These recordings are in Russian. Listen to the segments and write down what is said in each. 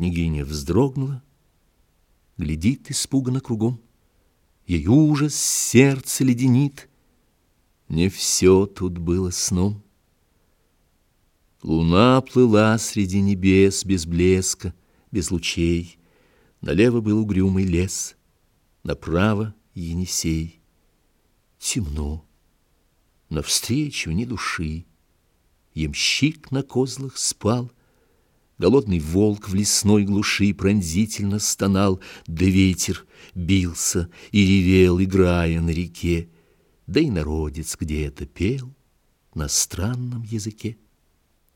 Княгиня вздрогнула, глядит испуганно кругом. Ей ужас сердце леденит. Не все тут было сном. Луна плыла среди небес без блеска, без лучей. Налево был угрюмый лес, направо — Енисей. Темно, навстречу ни души. Ямщик на козлах спал, Голодный волк в лесной глуши пронзительно стонал, Да ветер бился и ревел, играя на реке, Да и народец где-то пел на странном языке.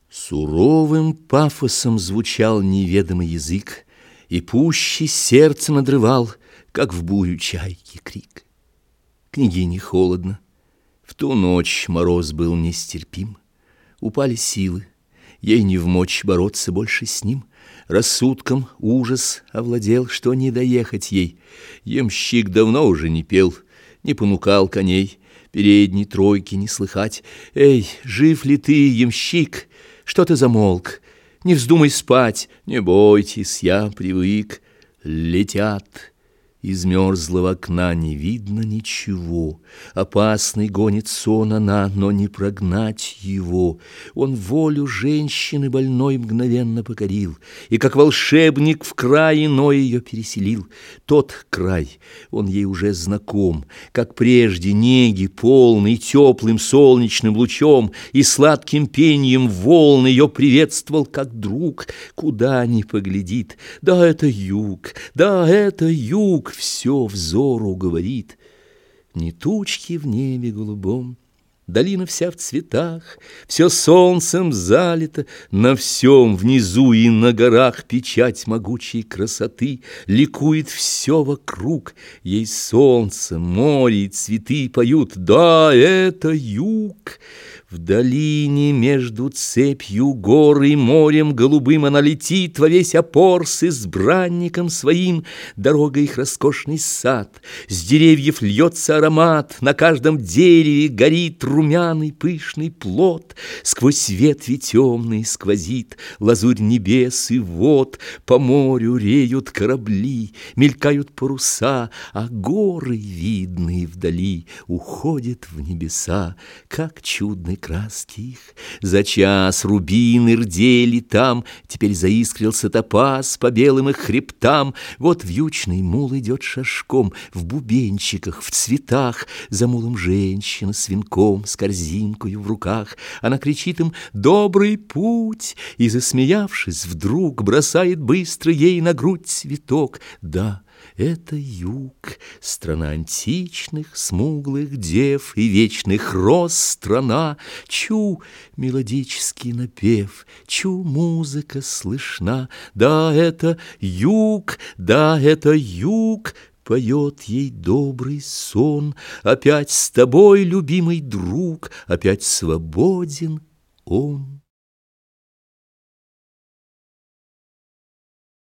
Суровым пафосом звучал неведомый язык, И пуще сердце надрывал, как в бурю чайки крик. Княгине холодно, в ту ночь мороз был нестерпим, Упали силы, Ей не в мочь бороться больше с ним. Рассудком ужас овладел, что не доехать ей. Емщик давно уже не пел, не понукал коней, Передней тройки не слыхать. Эй, жив ли ты, емщик? Что ты замолк? Не вздумай спать, не бойтесь, я привык. Летят из мерзлого окна не видно ничего. Опасный гонит сон она, но не прогнать его. Он волю женщины больной мгновенно покорил, И как волшебник в край иной ее переселил. Тот край, он ей уже знаком, Как прежде неги полный теплым солнечным лучом И сладким пением волн ее приветствовал как друг. Куда ни поглядит, да это юг, да это юг, все взору говорит. Ни тучки в небе голубом, Долина вся в цветах, все солнцем залито, На всем внизу и на горах Печать могучей красоты, Ликует все вокруг, Ей солнце, море и цветы поют, Да, это юг! В долине между цепью гор и морем голубым Она летит во весь опор с избранником своим. Дорога их роскошный сад, с деревьев льется аромат, На каждом дереве горит румяный пышный плод, Сквозь ветви темные сквозит лазурь небес и вод, По морю реют корабли, мелькают паруса, А горы, видные вдали, уходят в небеса, Как чудный черной краски их. За час рубины рдели там, Теперь заискрился топаз по белым их хребтам. Вот вьючный мул идет шашком, В бубенчиках, в цветах, За мулом женщина с венком, С корзинкою в руках. Она кричит им «Добрый путь!» И, засмеявшись, вдруг Бросает быстро ей на грудь цветок. Да, это юг, страна античных, смуглых дев и вечных роз страна. Чу мелодический напев, чу музыка слышна. Да, это юг, да, это юг, Поет ей добрый сон, Опять с тобой, любимый друг, Опять свободен он.